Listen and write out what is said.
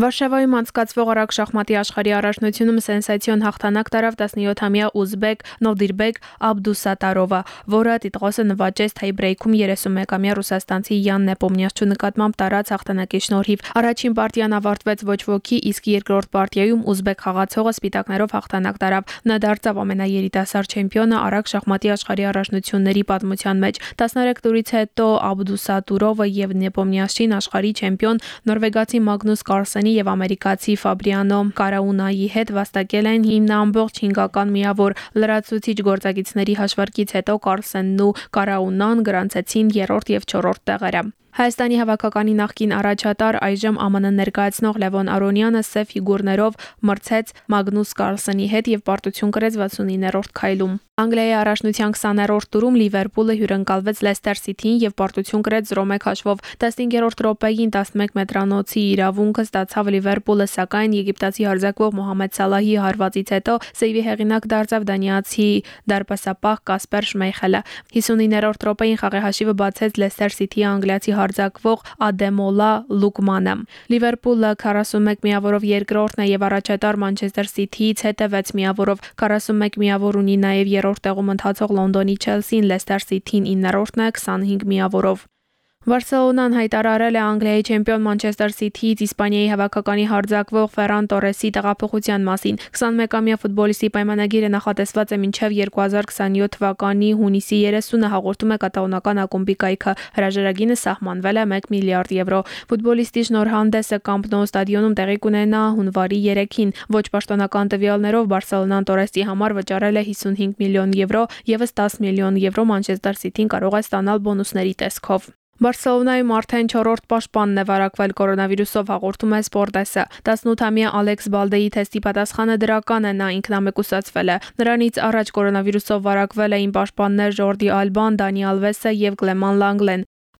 Վարշավայում անցկացվող արագ շախմատի աշխարհի առաջնությունում սենսացիոն հաղթանակ տարավ 17-ամյա ուզբեկ Նովդիրբեկ Աբդուսատարովը, որը տիտղոսը նվաճեց թայբրեյքում 31-ամյա ռուսաստանցի Յան Նեպոմնյասչու նկատմամբ տարած հաղթանակի շնորհիվ։ Առաջին պարտիան ավարտվեց ոչ ոքի, իսկ երկրորդ պարտիայում ուզբեկ խաղացողը սպիտակներով հաղթանակ տարավ։ Նա դարձավ ամենաերիտասարդ չեմպիոնը արագ շախմատի աշխարհի առաջնությունների պատմության մեջ։ 13 տուրից հետո Աբդուսատուրովը եւ Նեպոմնյասչին աշխարհի չեմպիոն նորվեգացի Մագնուս Կարլսենի Հայաստանի եւ ամերիկացի Ֆաբրիանո Կարաունայի հետ վաստակել են հիմնամբողջ հինգական միավոր լրացուցիչ գործակիցների հաշվարկից հետո Կարլսենն ու Կարաունան գրանցեցին երրորդ եւ չորրորդ տեղերը։ Հայաստանի հավաքականի նախկին առաջատար այժմ ԱՄՆ ներկայացնող Լևոն Արոնյանը սև ֆիգուրներով մրցեց Մագնուս Կարլսենի հետ եւ պարտություն կրեց 69-րդ քայլում։ Անգլիայի առաջնության 20-րդ տուրում Լիվերպուլը հյուրընկալվեց Լեսթեր Սիթիին եւ պարտություն կրեց 0-1 հաշվով։ 15-րդ րոպեին 11 մետրանոցի իրավունքը ստացավ Լիվերպուլը, սակայն եգիպտացի հարձակվող Մոհամեդ Սալահի հարվածից հետո սեյվի հեղինակ դարձավ դանիացի դարպասապահ Կասպեր Շմեյխելը։ 59-րդ րոպեին խաղի հաշիվը բացեց Լեսթեր Սիթիի անգլիացի հարձակվող Ադեմոլա Լուկմանը։ Լիվերպուլը 41 միավորով երկրորդն է եւ առաջատար Մանչեսթեր Սիթիից հետը 6 միավորով 41 միավոր ունի նաեւ երրորդ տեղում ընթացող Լոնդոնի Չելսին, Լեսթեր Սիթին 9-րդն է 25 միավորով։ Բարսելոնան հայտարարել է Անգլիայի չեմպիոն Մանչեսթեր Սիթիից Իսպանիայի հավաքականի հարձակվող Ֆերան Տորեսի տեղափոխության մասին։ 21-ամյա ֆուտբոլիստի պայմանագիրը նախատեսված է մինչև 2027 թվականի հունիսի 30-ը հաղորդում է կատալոնական ակումբի կայքը։ Հրաժարագինը սահմանվել է 1 միլիարդ եվրո։ Ֆուտբոլիստի շնորհանդեսը Camp Nou ստադիոնում տեղի կունենա հունվարի 3-ին։ Ոչ պաշտոնական տվյալներով Բարսելոնան Տորեսի համար վճարել է 55 միլիոն եվրո, եւս 10 միլիոն եվրո Մանչեսթեր Սիթին կարող է ստանալ բոնուսների տեսքով։ Բարսելոնայում արդեն 4-րդ պաշտպանն է վարակվել կորոնավիրուսով հաղորդում է Սպորտեսը։ 18-ամյա Ալեքս Բալդեի թեստի պատասխանը դրական է, նա ինքնամեկուսացվել է։ Նրանից առաջ կորոնավիրուսով վարակվել էին պաշտպաններ Ժորդի Ալբան, Դանի Ալվեսը եւ Գլեման Լանգլեն։